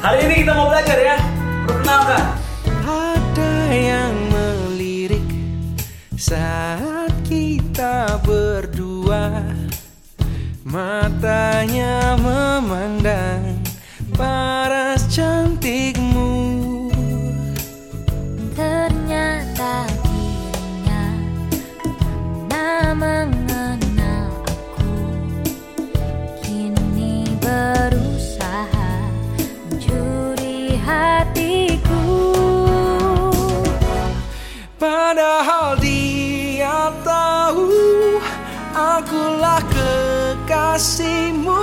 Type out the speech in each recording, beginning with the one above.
Hari ini kita mau belajar ya. Perkenalkan. Matanya memandang paras cantikmu. Ternyata dirinya pernah mengenal aku. Kini berusaha mencuri hatiku. Padahal dia tahu akulah kekasihmu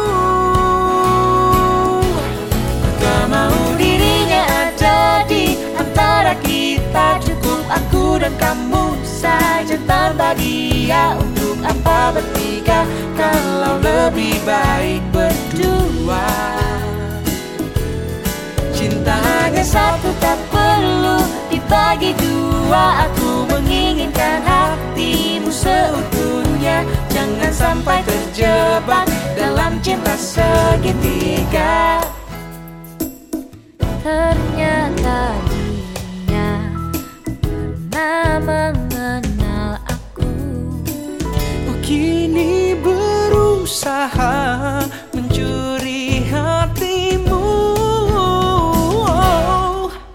Tak mau dirinya ada di antara kita. Cukup aku dan kamu saja tanpa dia. Untuk apa bertiga kalau lebih baik berdua? Cinta hanya satu tak perlu dibagi dua. Aku menginginkan hatimu seutuhnya. Jangan sampai terjebak dalam cinta segitiga. Ternyata dirinya pernah mengenal aku. Kini berusaha mencuri hatimu.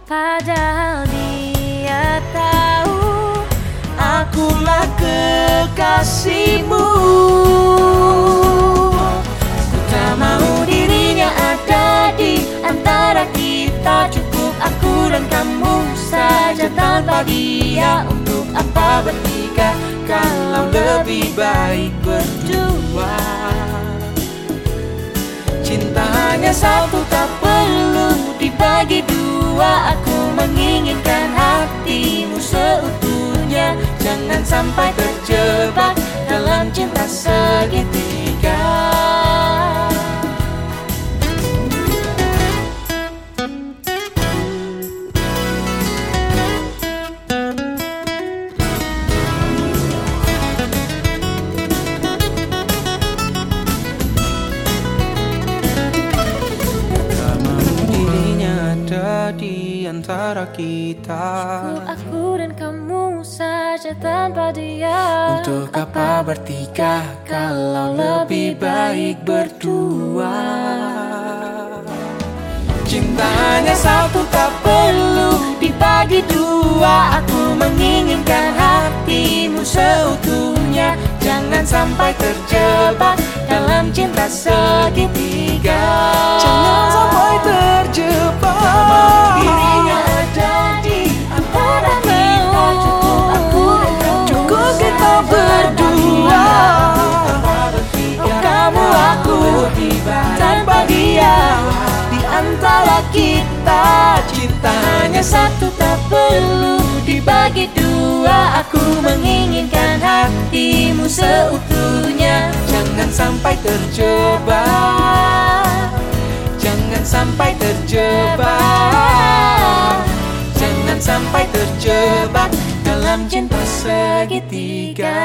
Padahal dia tahu Akulah kekasihmu saja tanpa dia Untuk apa bertiga? Kalau lebih baik berdua. Cinta hanya satu tak perlu dibagi dua. Aku menginginkan hatimu seutuhnya. Jangan sampai terjebak dalam cinta segitiga antara kita. Aku dan kamu saja tanpa dia. Untuk apa bertiga kalau lebih baik berdua? Cinta hanya satu tak perlu dibagi dua. Aku menginginkan hatimu seutuhnya. Jangan sampai terjebak dalam cinta segitiga satu tak perlu dibagi dua. Aku menginginkan hatimu seutuhnya. Jangan sampai terjebak. Jangan sampai terjebak. Jangan sampai terjebak Dalam cinta segitiga